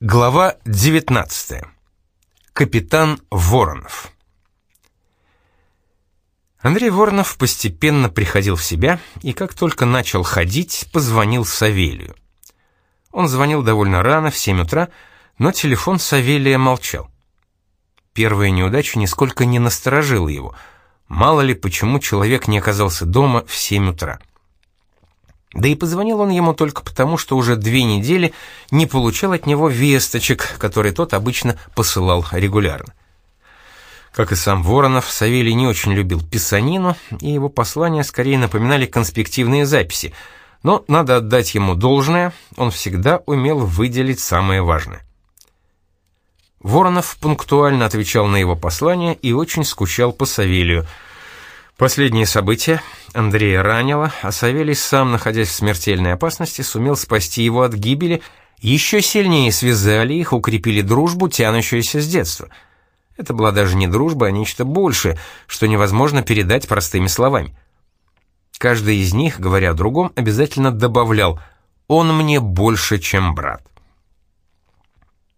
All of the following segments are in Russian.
Глава 19. Капитан Воронов. Андрей Воронов постепенно приходил в себя и как только начал ходить, позвонил Савелию. Он звонил довольно рано, в 7 утра, но телефон Савелия молчал. Первая неудача нисколько не насторожила его. Мало ли, почему человек не оказался дома в 7 утра. Да и позвонил он ему только потому, что уже две недели не получал от него весточек, которые тот обычно посылал регулярно. Как и сам Воронов, Савелий не очень любил писанину, и его послания скорее напоминали конспективные записи, но надо отдать ему должное, он всегда умел выделить самое важное. Воронов пунктуально отвечал на его послания и очень скучал по Савелию – Последние события. Андрея ранило, а Савелий, сам находясь в смертельной опасности, сумел спасти его от гибели, еще сильнее связали их, укрепили дружбу, тянущуюся с детства. Это была даже не дружба, а нечто большее, что невозможно передать простыми словами. Каждый из них, говоря о другом, обязательно добавлял «он мне больше, чем брат».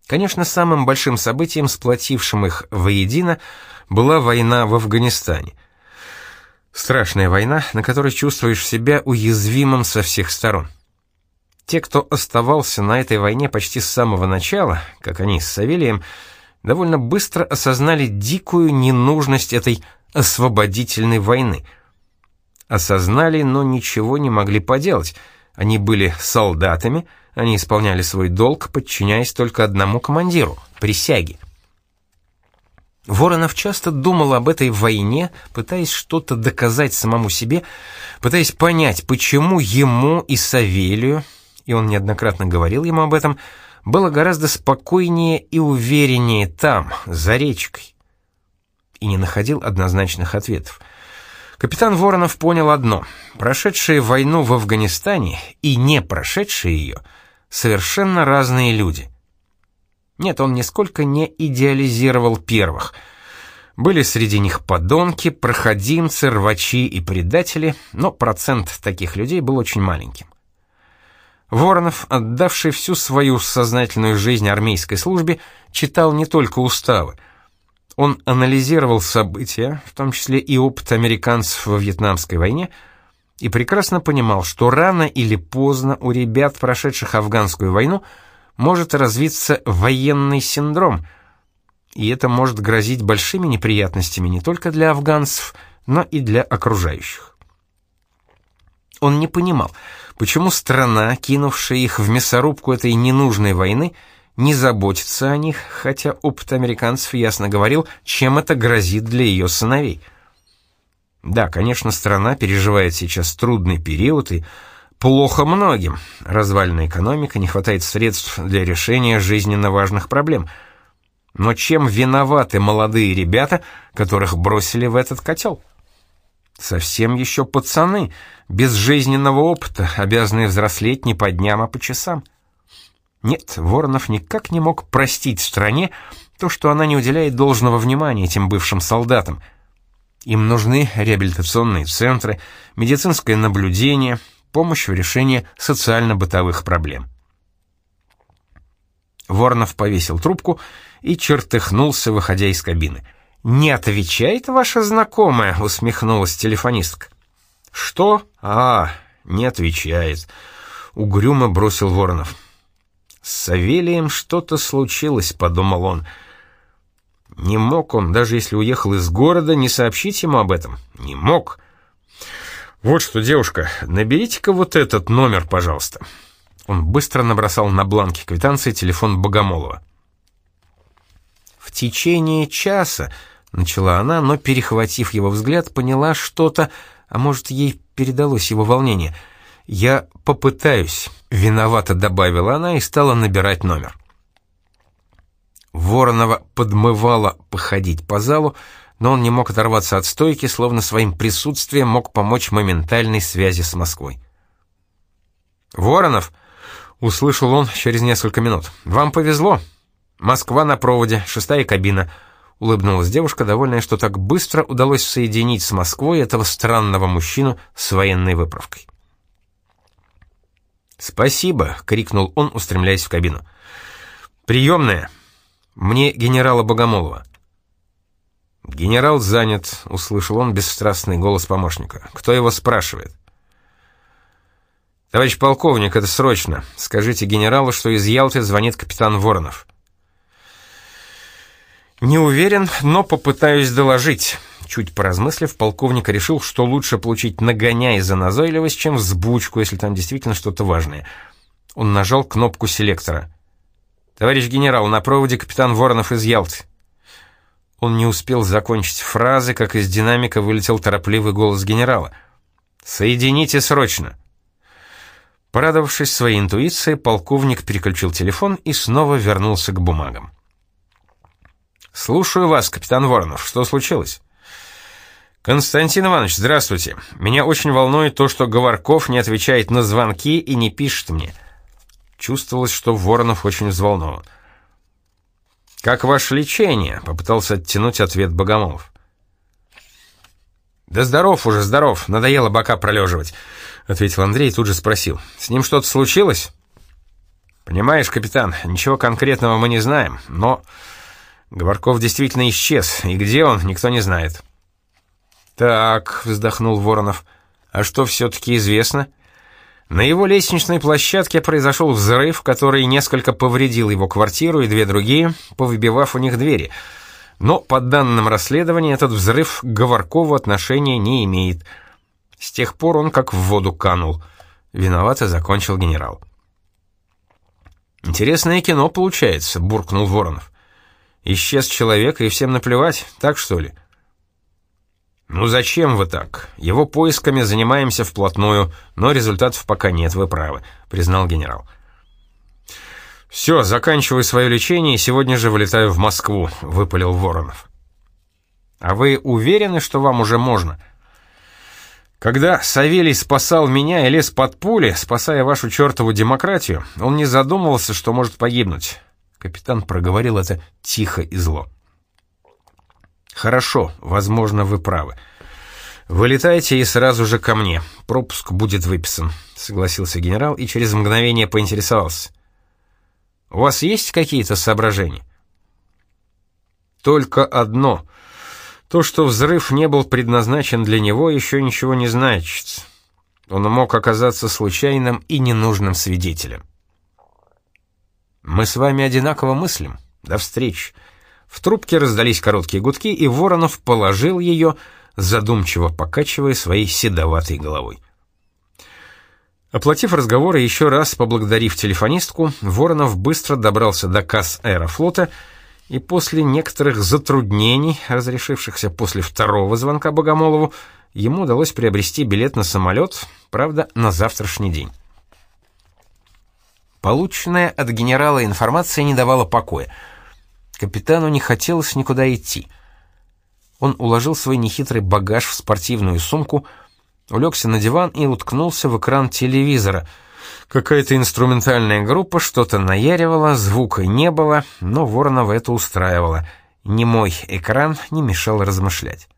Конечно, самым большим событием, сплотившим их воедино, была война в Афганистане – Страшная война, на которой чувствуешь себя уязвимым со всех сторон. Те, кто оставался на этой войне почти с самого начала, как они с Савелием, довольно быстро осознали дикую ненужность этой освободительной войны. Осознали, но ничего не могли поделать. Они были солдатами, они исполняли свой долг, подчиняясь только одному командиру — присяге. Воронов часто думал об этой войне, пытаясь что-то доказать самому себе, пытаясь понять, почему ему и Савелию, и он неоднократно говорил ему об этом, было гораздо спокойнее и увереннее там, за речкой. И не находил однозначных ответов. Капитан Воронов понял одно: прошедшие войну в Афганистане и не прошедшие ее совершенно разные люди. Нет, он нисколько не идеализировал первых. Были среди них подонки, проходимцы, рвачи и предатели, но процент таких людей был очень маленьким. Воронов, отдавший всю свою сознательную жизнь армейской службе, читал не только уставы. Он анализировал события, в том числе и опыт американцев во Вьетнамской войне, и прекрасно понимал, что рано или поздно у ребят, прошедших афганскую войну, может развиться военный синдром, и это может грозить большими неприятностями не только для афганцев, но и для окружающих. Он не понимал, почему страна, кинувшая их в мясорубку этой ненужной войны, не заботится о них, хотя опыт американцев ясно говорил, чем это грозит для ее сыновей. Да, конечно, страна переживает сейчас трудный период, и Плохо многим. Развальная экономика, не хватает средств для решения жизненно важных проблем. Но чем виноваты молодые ребята, которых бросили в этот котел? Совсем еще пацаны, без жизненного опыта, обязанные взрослеть не по дням, а по часам. Нет, Воронов никак не мог простить стране то, что она не уделяет должного внимания этим бывшим солдатам. Им нужны реабилитационные центры, медицинское наблюдение — помощь в решении социально-бытовых проблем. Воронов повесил трубку и чертыхнулся, выходя из кабины. «Не отвечает ваша знакомая?» — усмехнулась телефонистка. «Что? А, не отвечает», — угрюмо бросил Воронов. «С Савелием что-то случилось», — подумал он. Не мог он, даже если уехал из города, не сообщить ему об этом. Не мог. «Вот что, девушка, наберите-ка вот этот номер, пожалуйста». Он быстро набросал на бланке квитанции телефон Богомолова. «В течение часа», — начала она, но, перехватив его взгляд, поняла что-то, а может, ей передалось его волнение. «Я попытаюсь», — виновато добавила она и стала набирать номер. Воронова подмывала походить по залу, но он не мог оторваться от стойки, словно своим присутствием мог помочь моментальной связи с Москвой. «Воронов!» — услышал он через несколько минут. «Вам повезло. Москва на проводе, шестая кабина». Улыбнулась девушка, довольная, что так быстро удалось соединить с Москвой этого странного мужчину с военной выправкой. «Спасибо!» — крикнул он, устремляясь в кабину. «Приемная. Мне генерала Богомолова». «Генерал занят», — услышал он бесстрастный голос помощника. «Кто его спрашивает?» «Товарищ полковник, это срочно. Скажите генералу, что из Ялты звонит капитан Воронов». «Не уверен, но попытаюсь доложить». Чуть поразмыслив, полковник решил, что лучше получить нагоняй за назойливость, чем взбучку, если там действительно что-то важное. Он нажал кнопку селектора. «Товарищ генерал, на проводе капитан Воронов из Ялты». Он не успел закончить фразы, как из динамика вылетел торопливый голос генерала. «Соедините срочно!» Порадовавшись своей интуиции, полковник переключил телефон и снова вернулся к бумагам. «Слушаю вас, капитан Воронов. Что случилось?» «Константин Иванович, здравствуйте. Меня очень волнует то, что Говорков не отвечает на звонки и не пишет мне». Чувствовалось, что Воронов очень взволнован. «Как ваше лечение?» — попытался оттянуть ответ Богомолов. «Да здоров уже, здоров, надоело бока пролеживать», — ответил Андрей и тут же спросил. «С ним что-то случилось?» «Понимаешь, капитан, ничего конкретного мы не знаем, но...» Говорков действительно исчез, и где он, никто не знает. «Так», — вздохнул Воронов, — «а что все-таки известно?» На его лестничной площадке произошел взрыв, который несколько повредил его квартиру и две другие, повыбивав у них двери. Но, по данным расследования, этот взрыв к отношения не имеет. С тех пор он как в воду канул. Виновато закончил генерал. «Интересное кино получается», — буркнул Воронов. «Исчез человек, и всем наплевать, так что ли?» «Ну зачем вы так? Его поисками занимаемся вплотную, но результатов пока нет, вы правы», — признал генерал. «Все, заканчиваю свое лечение и сегодня же вылетаю в Москву», — выпалил Воронов. «А вы уверены, что вам уже можно?» «Когда Савелий спасал меня и лез под пули, спасая вашу чертову демократию, он не задумывался, что может погибнуть». Капитан проговорил это тихо и зло. «Хорошо, возможно, вы правы. Вылетайте и сразу же ко мне. Пропуск будет выписан», — согласился генерал и через мгновение поинтересовался. «У вас есть какие-то соображения?» «Только одно. То, что взрыв не был предназначен для него, еще ничего не значит. Он мог оказаться случайным и ненужным свидетелем». «Мы с вами одинаково мыслим. До встречи». В трубке раздались короткие гудки, и Воронов положил ее, задумчиво покачивая своей седоватой головой. Оплатив разговор и еще раз поблагодарив телефонистку, Воронов быстро добрался до касс аэрофлота и после некоторых затруднений, разрешившихся после второго звонка Богомолову, ему удалось приобрести билет на самолет, правда, на завтрашний день. Полученная от генерала информация не давала покоя — Капитану не хотелось никуда идти. Он уложил свой нехитрый багаж в спортивную сумку, улегся на диван и уткнулся в экран телевизора. Какая-то инструментальная группа что-то наяривала, звука не было, но Воронова это устраивало. Немой экран не мешал размышлять.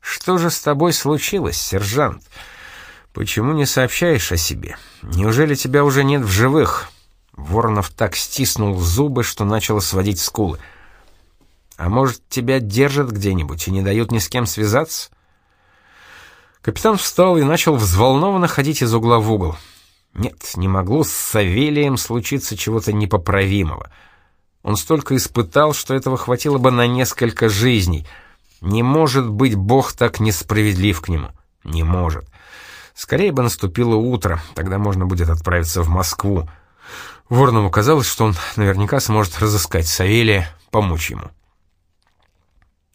«Что же с тобой случилось, сержант? Почему не сообщаешь о себе? Неужели тебя уже нет в живых?» Воронов так стиснул зубы, что начало сводить скулы. «А может, тебя держат где-нибудь и не дают ни с кем связаться?» Капитан встал и начал взволнованно ходить из угла в угол. Нет, не могло с Савелием случиться чего-то непоправимого. Он столько испытал, что этого хватило бы на несколько жизней. Не может быть Бог так несправедлив к нему. Не может. Скорее бы наступило утро, тогда можно будет отправиться в Москву. Воронову казалось, что он наверняка сможет разыскать Савелия, помочь ему.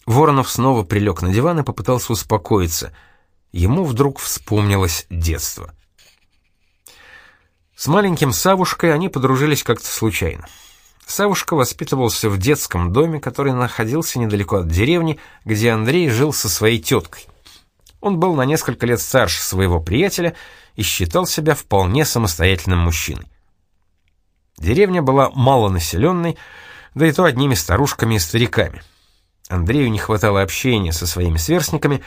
Воронов снова прилег на диван и попытался успокоиться. Ему вдруг вспомнилось детство. С маленьким Савушкой они подружились как-то случайно. Савушка воспитывался в детском доме, который находился недалеко от деревни, где Андрей жил со своей теткой. Он был на несколько лет старше своего приятеля и считал себя вполне самостоятельным мужчиной. Деревня была малонаселенной, да и то одними старушками и стариками. Андрею не хватало общения со своими сверстниками,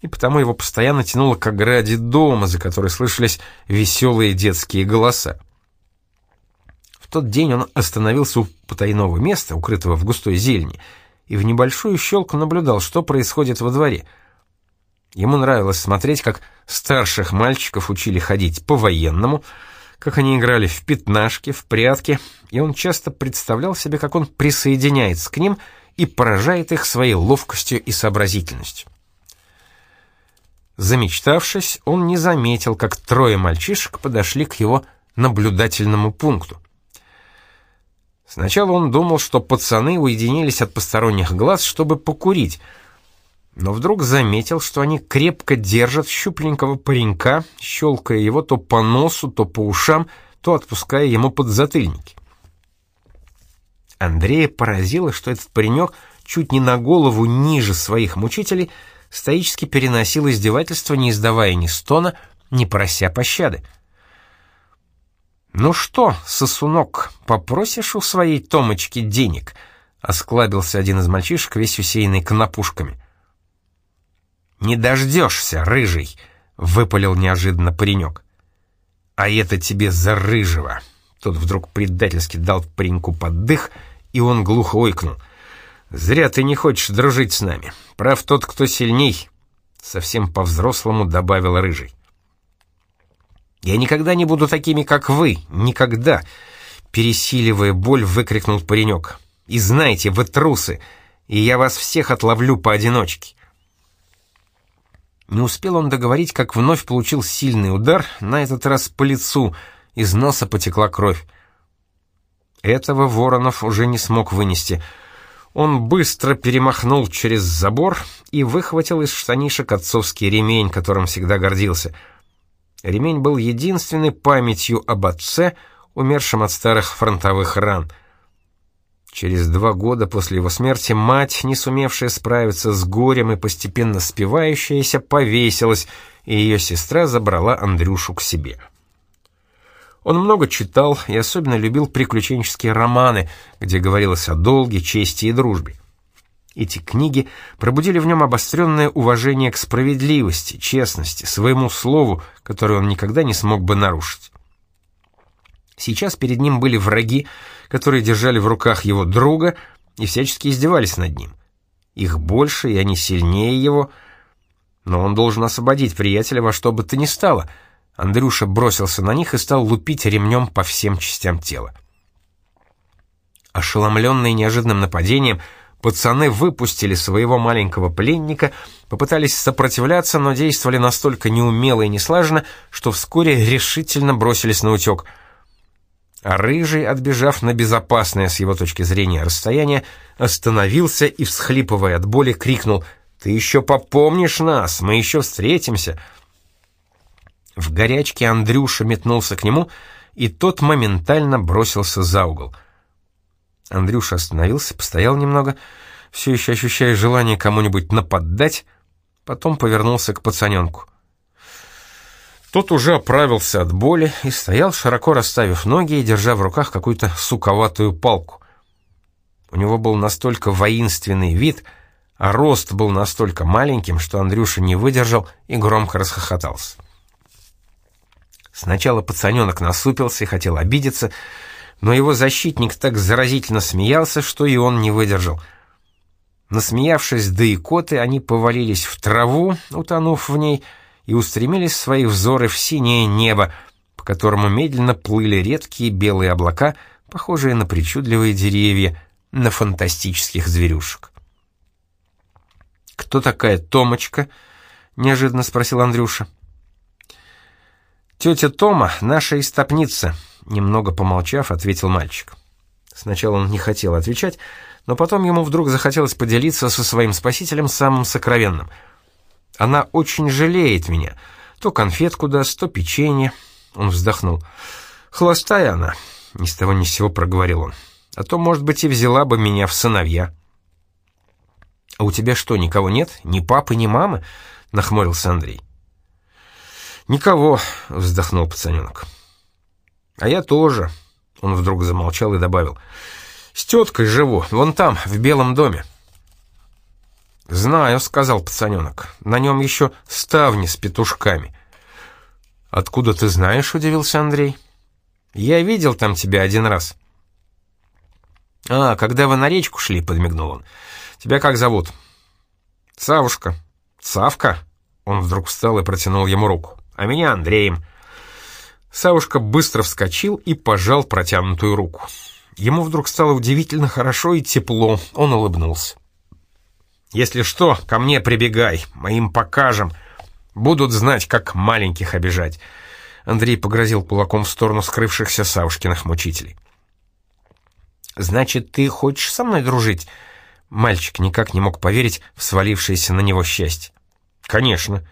и потому его постоянно тянуло к ограде дома, за которой слышались веселые детские голоса. В тот день он остановился у потайного места, укрытого в густой зелени, и в небольшую щелку наблюдал, что происходит во дворе. Ему нравилось смотреть, как старших мальчиков учили ходить по-военному, как они играли в пятнашки, в прятки, и он часто представлял себе, как он присоединяется к ним и поражает их своей ловкостью и сообразительностью. Замечтавшись, он не заметил, как трое мальчишек подошли к его наблюдательному пункту. Сначала он думал, что пацаны уединились от посторонних глаз, чтобы покурить, но вдруг заметил, что они крепко держат щупленького паренька, щелкая его то по носу, то по ушам, то отпуская ему подзатыльники. Андрея поразило, что этот паренек чуть не на голову ниже своих мучителей стоически переносил издевательство, не издавая ни стона, не прося пощады. «Ну что, сосунок, попросишь у своей Томочки денег?» — осклабился один из мальчишек, весь усеянный конопушками. «Не дождешься, рыжий!» — выпалил неожиданно паренек. «А это тебе за рыжего!» Тот вдруг предательски дал пареньку поддых, и он глухо ойкнул. «Зря ты не хочешь дружить с нами. Прав тот, кто сильней!» Совсем по-взрослому добавил рыжий. «Я никогда не буду такими, как вы! Никогда!» Пересиливая боль, выкрикнул паренек. «И знаете, вы трусы, и я вас всех отловлю поодиночке!» Не успел он договорить, как вновь получил сильный удар, на этот раз по лицу, из носа потекла кровь. Этого Воронов уже не смог вынести. Он быстро перемахнул через забор и выхватил из штанишек отцовский ремень, которым всегда гордился. Ремень был единственной памятью об отце, умершем от старых фронтовых ран — Через два года после его смерти мать, не сумевшая справиться с горем и постепенно спивающаяся, повесилась, и ее сестра забрала Андрюшу к себе. Он много читал и особенно любил приключенческие романы, где говорилось о долге, чести и дружбе. Эти книги пробудили в нем обостренное уважение к справедливости, честности, своему слову, которое он никогда не смог бы нарушить. Сейчас перед ним были враги, которые держали в руках его друга и всячески издевались над ним. Их больше, и они сильнее его, но он должен освободить приятеля во что бы то ни стало. Андрюша бросился на них и стал лупить ремнем по всем частям тела. Ошеломленные неожиданным нападением, пацаны выпустили своего маленького пленника, попытались сопротивляться, но действовали настолько неумело и неслаженно, что вскоре решительно бросились на утек — а Рыжий, отбежав на безопасное с его точки зрения расстояние, остановился и, всхлипывая от боли, крикнул «Ты еще попомнишь нас, мы еще встретимся!» В горячке Андрюша метнулся к нему, и тот моментально бросился за угол. Андрюша остановился, постоял немного, все еще ощущая желание кому-нибудь нападать, потом повернулся к пацаненку. Тот уже оправился от боли и стоял, широко расставив ноги и держа в руках какую-то суковатую палку. У него был настолько воинственный вид, а рост был настолько маленьким, что Андрюша не выдержал и громко расхохотался. Сначала пацаненок насупился и хотел обидеться, но его защитник так заразительно смеялся, что и он не выдержал. Насмеявшись до икоты, они повалились в траву, утонув в ней, и устремились свои взоры в синее небо, по которому медленно плыли редкие белые облака, похожие на причудливые деревья, на фантастических зверюшек. «Кто такая Томочка?» — неожиданно спросил Андрюша. «Тетя Тома — наша истопница», — немного помолчав, ответил мальчик. Сначала он не хотел отвечать, но потом ему вдруг захотелось поделиться со своим спасителем самым сокровенным — она очень жалеет меня. То конфетку даст, то печенье. Он вздохнул. Холостая она, ни с того ни с сего проговорил он. А то, может быть, и взяла бы меня в сыновья. А у тебя что, никого нет? Ни папы, ни мамы? Нахмурился Андрей. Никого, вздохнул пацаненок. А я тоже. Он вдруг замолчал и добавил. С теткой живу, вон там, в белом доме. «Знаю», — сказал пацаненок. «На нем еще ставни с петушками». «Откуда ты знаешь?» — удивился Андрей. Я видел там тебя один раз». «А, когда вы на речку шли», — подмигнул он. «Тебя как зовут?» «Савушка». «Савка?» Он вдруг встал и протянул ему руку. «А меня Андреем». Савушка быстро вскочил и пожал протянутую руку. Ему вдруг стало удивительно хорошо и тепло, он улыбнулся. «Если что, ко мне прибегай, мы им покажем. Будут знать, как маленьких обижать». Андрей погрозил кулаком в сторону скрывшихся Савушкиных мучителей. «Значит, ты хочешь со мной дружить?» Мальчик никак не мог поверить в свалившееся на него счастье. «Конечно.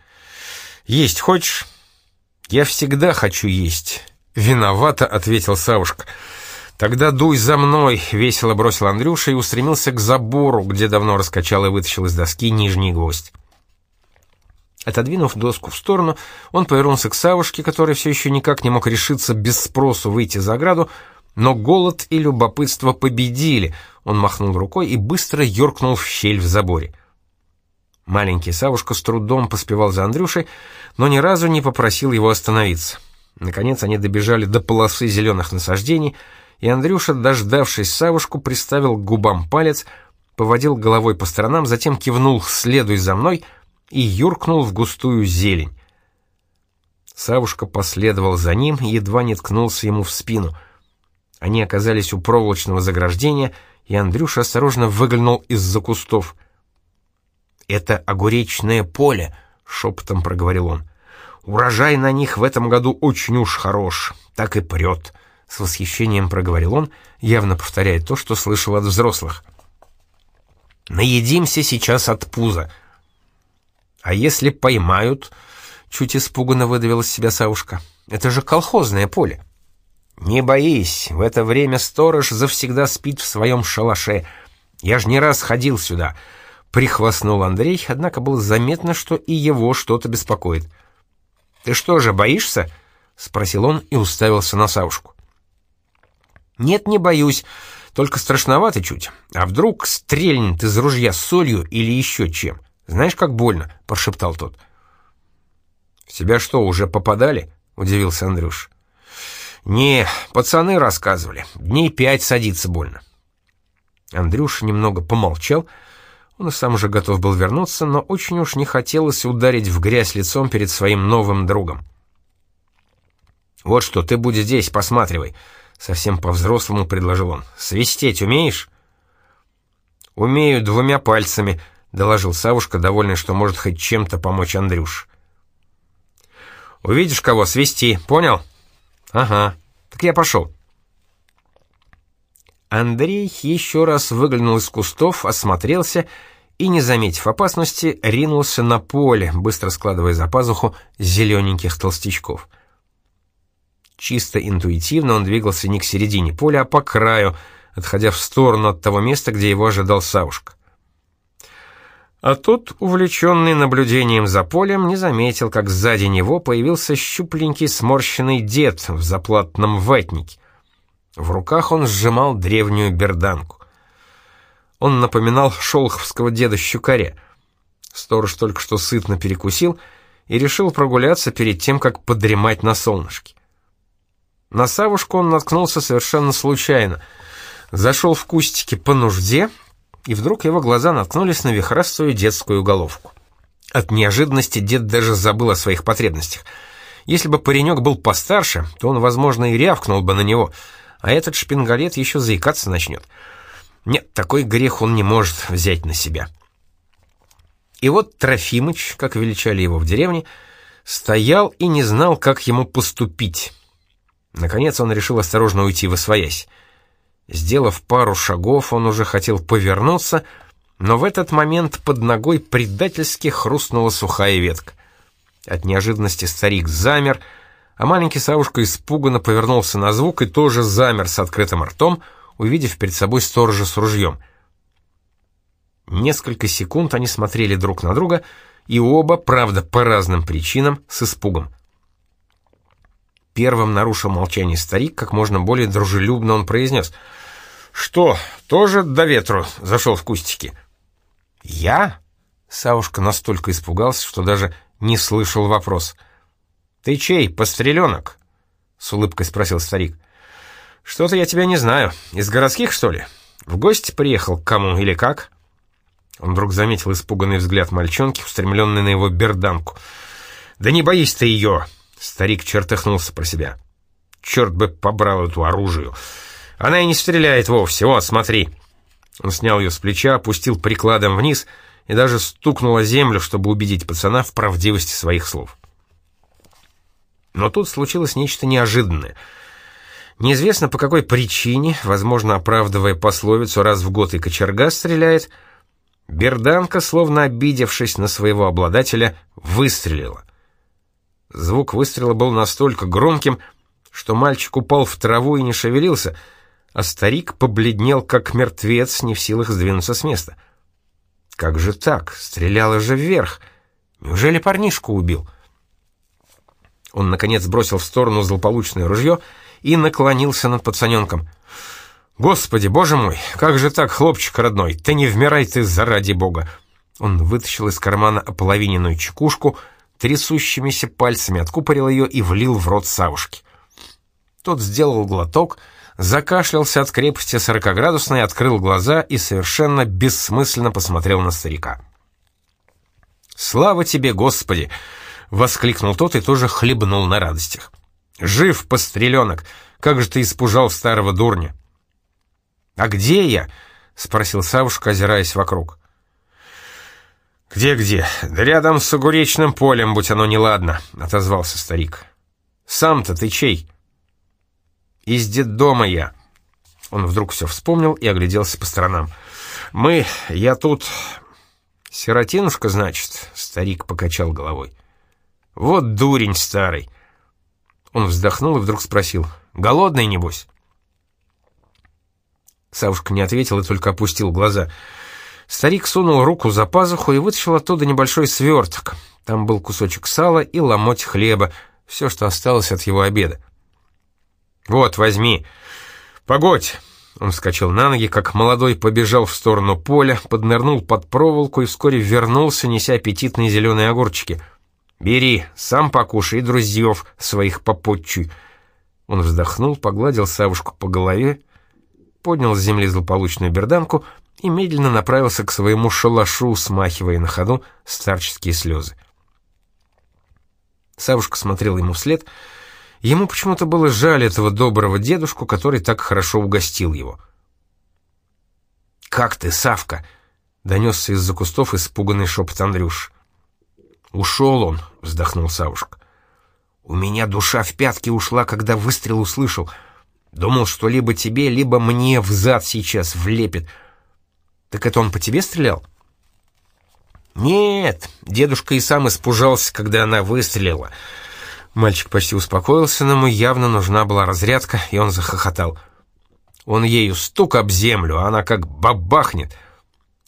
Есть хочешь?» «Я всегда хочу есть». «Виновата», — ответил Савушка. «Тогда дуй за мной», — весело бросил Андрюша и устремился к забору, где давно раскачал и вытащил из доски нижний гвоздь. Отодвинув доску в сторону, он повернулся к Савушке, который все еще никак не мог решиться без спросу выйти за ограду, но голод и любопытство победили. Он махнул рукой и быстро юркнул в щель в заборе. Маленький Савушка с трудом поспевал за Андрюшей, но ни разу не попросил его остановиться. Наконец они добежали до полосы зеленых насаждений — и Андрюша, дождавшись Савушку, приставил к губам палец, поводил головой по сторонам, затем кивнул «следуй за мной» и юркнул в густую зелень. Савушка последовал за ним и едва не ткнулся ему в спину. Они оказались у проволочного заграждения, и Андрюша осторожно выглянул из-за кустов. «Это огуречное поле», — шепотом проговорил он. «Урожай на них в этом году очень уж хорош, так и прет». С восхищением проговорил он, явно повторяя то, что слышал от взрослых. «Наедимся сейчас от пуза». «А если поймают?» — чуть испуганно выдавил из себя Савушка. «Это же колхозное поле». «Не боись, в это время сторож завсегда спит в своем шалаше. Я ж не раз ходил сюда», — прихвастнул Андрей, однако было заметно, что и его что-то беспокоит. «Ты что же, боишься?» — спросил он и уставился на Савушку. «Нет, не боюсь, только страшновато чуть. А вдруг стрельнет из ружья солью или еще чем? Знаешь, как больно?» — прошептал тот. «В тебя что, уже попадали?» — удивился Андрюш. «Не, пацаны рассказывали. Дней пять садиться больно». Андрюш немного помолчал. Он и сам уже готов был вернуться, но очень уж не хотелось ударить в грязь лицом перед своим новым другом. «Вот что, ты будь здесь, посматривай», Совсем по-взрослому предложил он. «Свистеть умеешь?» «Умею двумя пальцами», — доложил Савушка, довольный, что может хоть чем-то помочь Андрюш. «Увидишь кого, свисти, понял?» «Ага, так я пошел». Андрей еще раз выглянул из кустов, осмотрелся и, не заметив опасности, ринулся на поле, быстро складывая за пазуху зелененьких толстячков. Чисто интуитивно он двигался не к середине поля, а по краю, отходя в сторону от того места, где его ожидал Савушка. А тот, увлеченный наблюдением за полем, не заметил, как сзади него появился щупленький сморщенный дед в заплатном ватнике. В руках он сжимал древнюю берданку. Он напоминал шолховского деда-щукаря. Сторож только что сытно перекусил и решил прогуляться перед тем, как подремать на солнышке. На Савушку он наткнулся совершенно случайно. Зашел в кустики по нужде, и вдруг его глаза наткнулись на вихрастую детскую головку. От неожиданности дед даже забыл о своих потребностях. Если бы паренек был постарше, то он, возможно, и рявкнул бы на него, а этот шпингалет еще заикаться начнет. Нет, такой грех он не может взять на себя. И вот Трофимыч, как величали его в деревне, стоял и не знал, как ему поступить. Наконец он решил осторожно уйти в освоясь. Сделав пару шагов, он уже хотел повернуться, но в этот момент под ногой предательски хрустнула сухая ветка. От неожиданности старик замер, а маленький Савушка испуганно повернулся на звук и тоже замер с открытым ртом, увидев перед собой сторожа с ружьем. Несколько секунд они смотрели друг на друга, и оба, правда, по разным причинам, с испугом. Первым нарушил молчание старик, как можно более дружелюбно он произнес. «Что, тоже до ветру зашел в кустики?» «Я?» Савушка настолько испугался, что даже не слышал вопрос. «Ты чей, постреленок?» — с улыбкой спросил старик. «Что-то я тебя не знаю. Из городских, что ли? В гости приехал к кому или как?» Он вдруг заметил испуганный взгляд мальчонки, устремленный на его берданку. «Да не боись ты ее!» Старик чертыхнулся про себя. «Черт бы побрал эту оружие! Она и не стреляет вовсе, вот, смотри!» Он снял ее с плеча, опустил прикладом вниз и даже стукнул о землю, чтобы убедить пацана в правдивости своих слов. Но тут случилось нечто неожиданное. Неизвестно по какой причине, возможно, оправдывая пословицу «раз в год и кочерга стреляет», Берданка, словно обидевшись на своего обладателя, выстрелила. Звук выстрела был настолько громким, что мальчик упал в траву и не шевелился, а старик побледнел, как мертвец, не в силах сдвинуться с места. Как же так? Стреляла же вверх. Неужели парнишку убил? Он, наконец, бросил в сторону злополучное ружье и наклонился над пацаненком. «Господи, боже мой, как же так, хлопчик родной, ты не вмирай ты заради бога!» Он вытащил из кармана ополовиненную чекушку, трясущимися пальцами откупорил ее и влил в рот Савушки. Тот сделал глоток, закашлялся от крепости сорокоградусной, открыл глаза и совершенно бессмысленно посмотрел на старика. «Слава тебе, Господи!» — воскликнул тот и тоже хлебнул на радостях. «Жив, постреленок! Как же ты испужал старого дурня!» «А где я?» — спросил Савушка, озираясь вокруг. «Где-где? Да рядом с огуречным полем, будь оно неладно», — отозвался старик. «Сам-то ты чей?» «Из детдома я». Он вдруг все вспомнил и огляделся по сторонам. «Мы... я тут...» «Сиротинушка, значит?» — старик покачал головой. «Вот дурень старый!» Он вздохнул и вдруг спросил. «Голодный, небось?» Савушка не ответил и только опустил глаза. Старик сунул руку за пазуху и вытащил оттуда небольшой сверток. Там был кусочек сала и ломоть хлеба, все, что осталось от его обеда. «Вот, возьми. Погодь!» Он вскочил на ноги, как молодой побежал в сторону поля, поднырнул под проволоку и вскоре вернулся, неся аппетитные зеленые огурчики. «Бери, сам покушай и друзьев своих попотчуй». Он вздохнул, погладил Савушку по голове поднял с земли злополучную берданку и медленно направился к своему шалашу, смахивая на ходу старческие слезы. Савушка смотрел ему вслед. Ему почему-то было жаль этого доброго дедушку, который так хорошо угостил его. «Как ты, Савка?» — донесся из-за кустов испуганный шепот Андрюш. «Ушел он», — вздохнул Савушка. «У меня душа в пятки ушла, когда выстрел услышал». Думал, что либо тебе, либо мне в зад сейчас влепит. Так это он по тебе стрелял? Нет, дедушка и сам испужался, когда она выстрелила. Мальчик почти успокоился, но ему явно нужна была разрядка, и он захохотал. Он ею стук об землю, а она как бабахнет.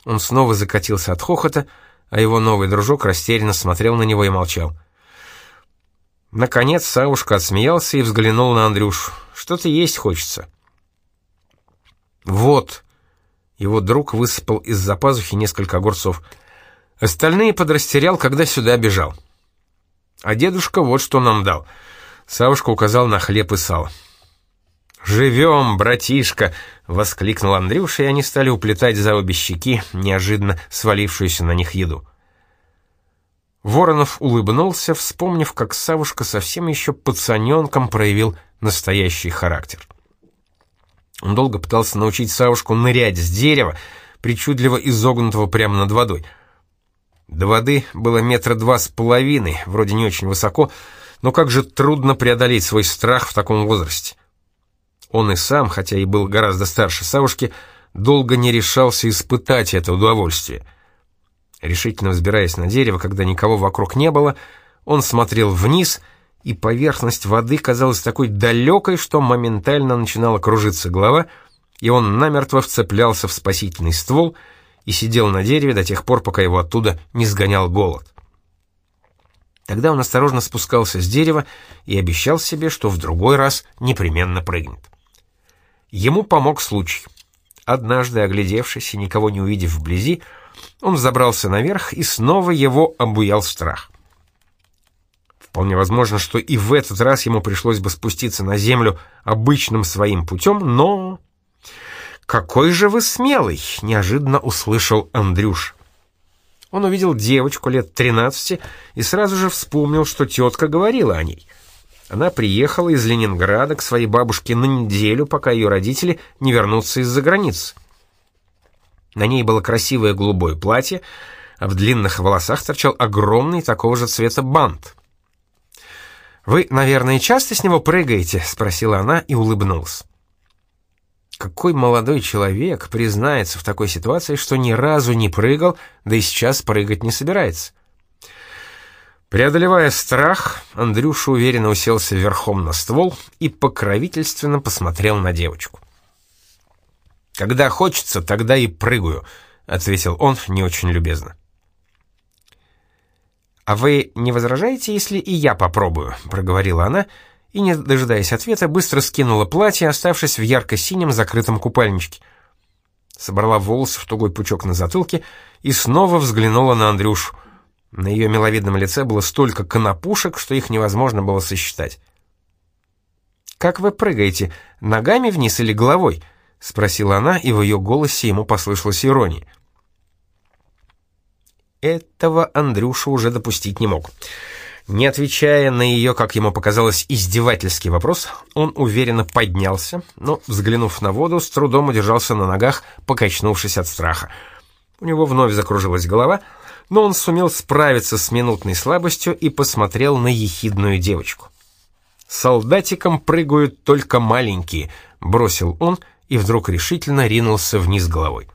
Он снова закатился от хохота, а его новый дружок растерянно смотрел на него и молчал. Наконец Савушка отсмеялся и взглянул на Андрюшу. «Что-то есть хочется». «Вот». Его друг высыпал из-за пазухи несколько огурцов. Остальные подрастерял, когда сюда бежал. А дедушка вот что нам дал. Савушка указал на хлеб и сало. «Живем, братишка!» — воскликнул Андрюша, и они стали уплетать за обе щеки неожиданно свалившуюся на них еду. Воронов улыбнулся, вспомнив, как Савушка совсем еще пацаненком проявил настоящий характер. Он долго пытался научить Савушку нырять с дерева, причудливо изогнутого прямо над водой. До воды было метра два с половиной, вроде не очень высоко, но как же трудно преодолеть свой страх в таком возрасте. Он и сам, хотя и был гораздо старше Савушки, долго не решался испытать это удовольствие — Решительно взбираясь на дерево, когда никого вокруг не было, он смотрел вниз, и поверхность воды казалась такой далекой, что моментально начинала кружиться голова, и он намертво вцеплялся в спасительный ствол и сидел на дереве до тех пор, пока его оттуда не сгонял голод. Тогда он осторожно спускался с дерева и обещал себе, что в другой раз непременно прыгнет. Ему помог случай. Однажды, оглядевшись и никого не увидев вблизи, он забрался наверх, и снова его обуял страх. Вполне возможно, что и в этот раз ему пришлось бы спуститься на землю обычным своим путем, но... «Какой же вы смелый!» — неожиданно услышал Андрюш. Он увидел девочку лет 13 и сразу же вспомнил, что тетка говорила о ней. Она приехала из Ленинграда к своей бабушке на неделю, пока ее родители не вернутся из-за границы. На ней было красивое голубое платье, а в длинных волосах торчал огромный такого же цвета бант. «Вы, наверное, часто с него прыгаете?» — спросила она и улыбнулась. Какой молодой человек признается в такой ситуации, что ни разу не прыгал, да и сейчас прыгать не собирается? Преодолевая страх, Андрюша уверенно уселся верхом на ствол и покровительственно посмотрел на девочку. «Когда хочется, тогда и прыгаю», — ответил он не очень любезно. «А вы не возражаете, если и я попробую?» — проговорила она, — и, не дожидаясь ответа, быстро скинула платье, оставшись в ярко-синем закрытом купальничке. Собрала волосы в тугой пучок на затылке и снова взглянула на Андрюшу. На ее миловидном лице было столько конопушек, что их невозможно было сосчитать. «Как вы прыгаете, ногами вниз или головой?» — спросила она, и в ее голосе ему послышалась ирония. Этого Андрюша уже допустить не мог. Не отвечая на ее, как ему показалось, издевательский вопрос, он уверенно поднялся, но, взглянув на воду, с трудом удержался на ногах, покачнувшись от страха. У него вновь закружилась голова, но он сумел справиться с минутной слабостью и посмотрел на ехидную девочку. «Солдатиком прыгают только маленькие», — бросил он и вдруг решительно ринулся вниз головой.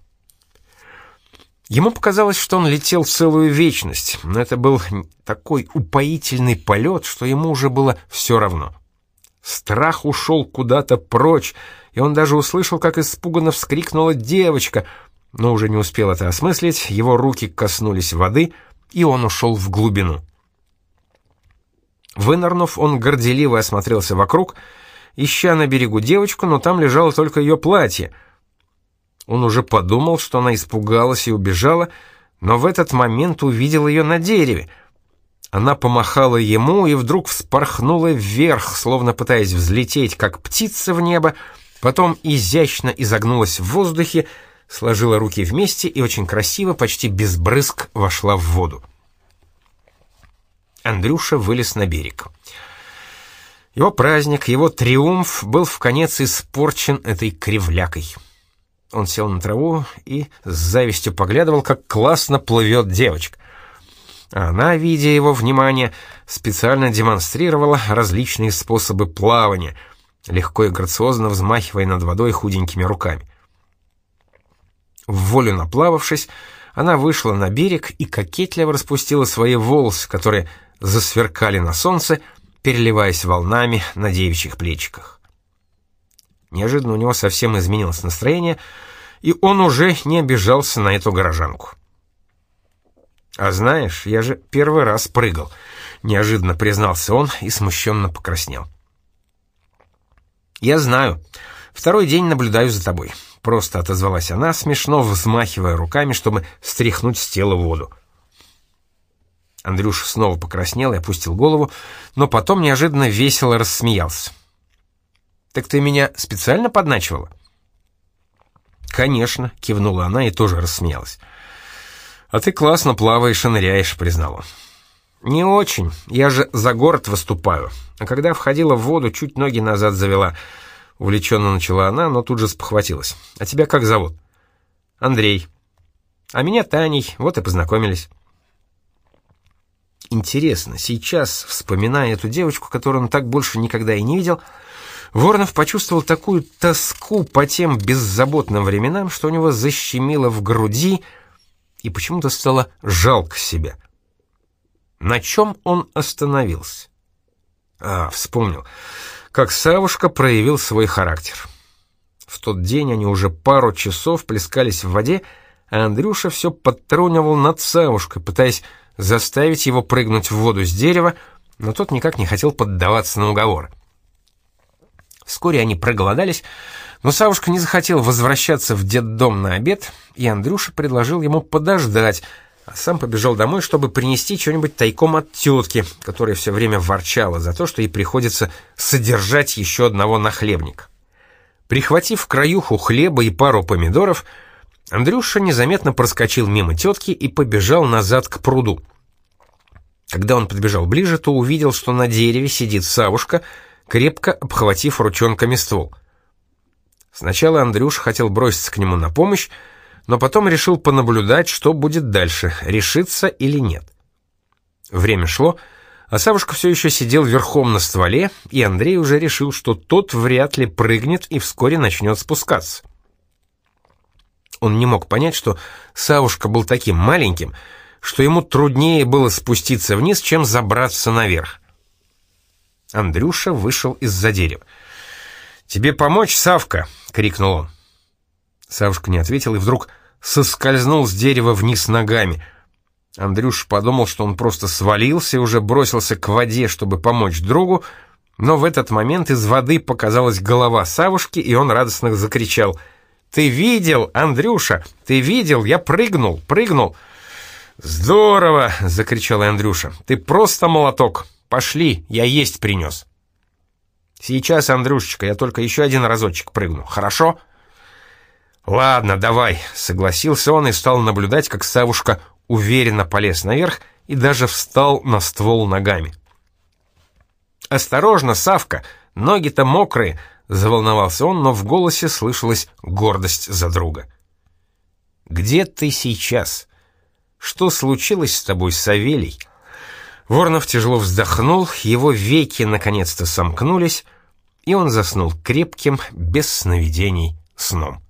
Ему показалось, что он летел целую вечность, но это был такой упоительный полет, что ему уже было все равно. Страх ушел куда-то прочь, и он даже услышал, как испуганно вскрикнула девочка, но уже не успел это осмыслить, его руки коснулись воды, и он ушел в глубину. Вынырнув, он горделиво осмотрелся вокруг, ища на берегу девочку, но там лежало только ее платье — он уже подумал, что она испугалась и убежала, но в этот момент увидел ее на дереве. Она помахала ему и вдруг вспорхнула вверх, словно пытаясь взлететь, как птица в небо, потом изящно изогнулась в воздухе, сложила руки вместе и очень красиво, почти без брызг, вошла в воду. Андрюша вылез на берег. Его праздник, его триумф был в конец испорчен этой кривлякой. Он сел на траву и с завистью поглядывал, как классно плывет девочка. Она, видя его внимание, специально демонстрировала различные способы плавания, легко и грациозно взмахивая над водой худенькими руками. В волю наплававшись, она вышла на берег и кокетливо распустила свои волосы, которые засверкали на солнце, переливаясь волнами на девичьих плечиках. Неожиданно у него совсем изменилось настроение, и он уже не обижался на эту горожанку. «А знаешь, я же первый раз прыгал», — неожиданно признался он и смущенно покраснел. «Я знаю. Второй день наблюдаю за тобой», — просто отозвалась она, смешно взмахивая руками, чтобы стряхнуть с тела воду. Андрюша снова покраснел и опустил голову, но потом неожиданно весело рассмеялся. «Так ты меня специально подначивала?» «Конечно», — кивнула она и тоже рассмеялась. «А ты классно плаваешь и ныряешь», — признала. «Не очень. Я же за город выступаю. А когда входила в воду, чуть ноги назад завела». Увлеченно начала она, но тут же спохватилась. «А тебя как зовут?» «Андрей». «А меня Таней. Вот и познакомились». Интересно, сейчас, вспоминая эту девочку, которую он так больше никогда и не видел, — Воронов почувствовал такую тоску по тем беззаботным временам, что у него защемило в груди, и почему-то стало жалко себя. На чем он остановился? А, вспомнил, как Савушка проявил свой характер. В тот день они уже пару часов плескались в воде, а Андрюша все подтрунивал над Савушкой, пытаясь заставить его прыгнуть в воду с дерева, но тот никак не хотел поддаваться на уговоры. Вскоре они проголодались, но Савушка не захотел возвращаться в детдом на обед, и Андрюша предложил ему подождать, а сам побежал домой, чтобы принести что-нибудь тайком от тетки, которая все время ворчала за то, что ей приходится содержать еще одного нахлебника. Прихватив краюху хлеба и пару помидоров, Андрюша незаметно проскочил мимо тетки и побежал назад к пруду. Когда он подбежал ближе, то увидел, что на дереве сидит Савушка, крепко обхватив ручонками ствол. Сначала Андрюша хотел броситься к нему на помощь, но потом решил понаблюдать, что будет дальше, решится или нет. Время шло, а Савушка все еще сидел верхом на стволе, и Андрей уже решил, что тот вряд ли прыгнет и вскоре начнет спускаться. Он не мог понять, что Савушка был таким маленьким, что ему труднее было спуститься вниз, чем забраться наверх. Андрюша вышел из-за дерева. «Тебе помочь, Савка?» — крикнул он. Савушка не ответил и вдруг соскользнул с дерева вниз ногами. Андрюш подумал, что он просто свалился и уже бросился к воде, чтобы помочь другу, но в этот момент из воды показалась голова Савушки, и он радостно закричал «Ты видел, Андрюша? Ты видел? Я прыгнул, прыгнул!» «Здорово!» — закричал Андрюша. «Ты просто молоток! Пошли, я есть принес!» «Сейчас, Андрюшечка, я только еще один разочек прыгну, хорошо?» «Ладно, давай», — согласился он и стал наблюдать, как Савушка уверенно полез наверх и даже встал на ствол ногами. «Осторожно, Савка, ноги-то мокрые», — заволновался он, но в голосе слышалась гордость за друга. «Где ты сейчас? Что случилось с тобой, Савелий?» Воронов тяжело вздохнул, его веки наконец-то сомкнулись, и он заснул крепким, без сновидений, сном.